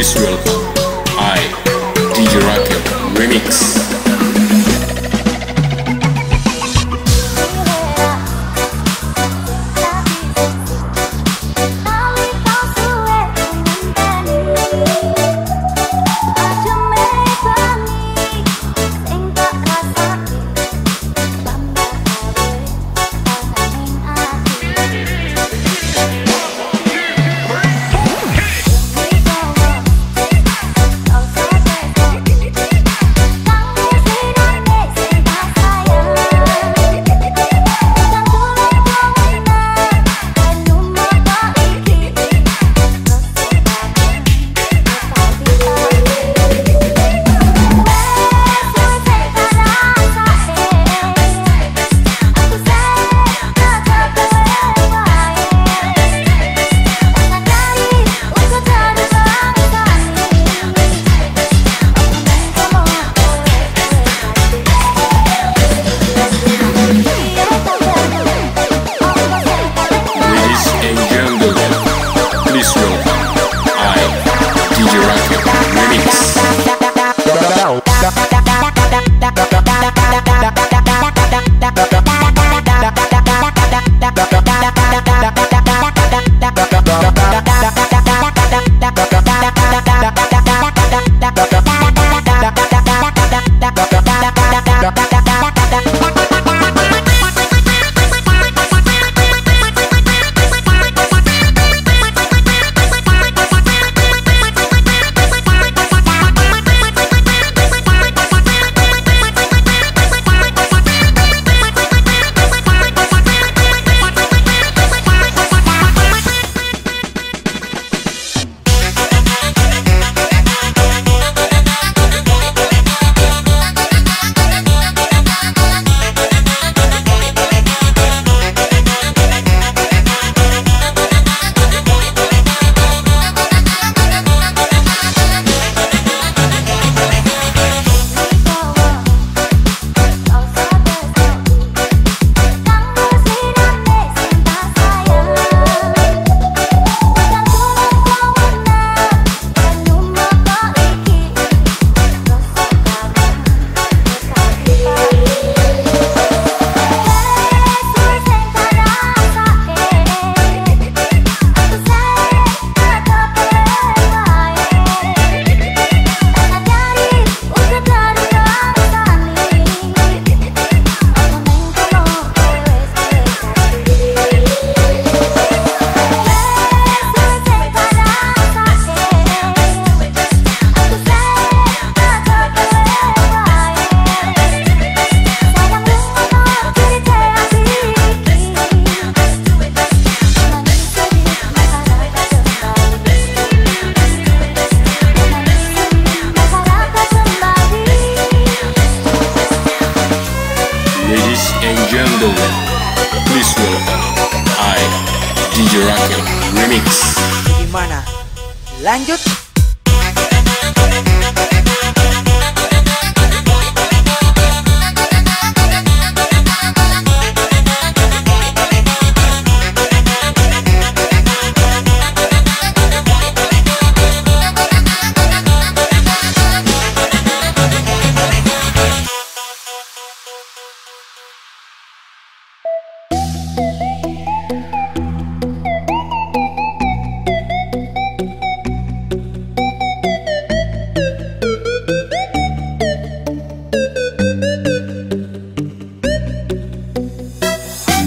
Please welcome Remix. Gimana? Lanjut.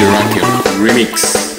DJ Rakim Remix.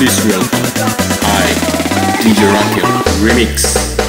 Please I, DJ Rakim Remix.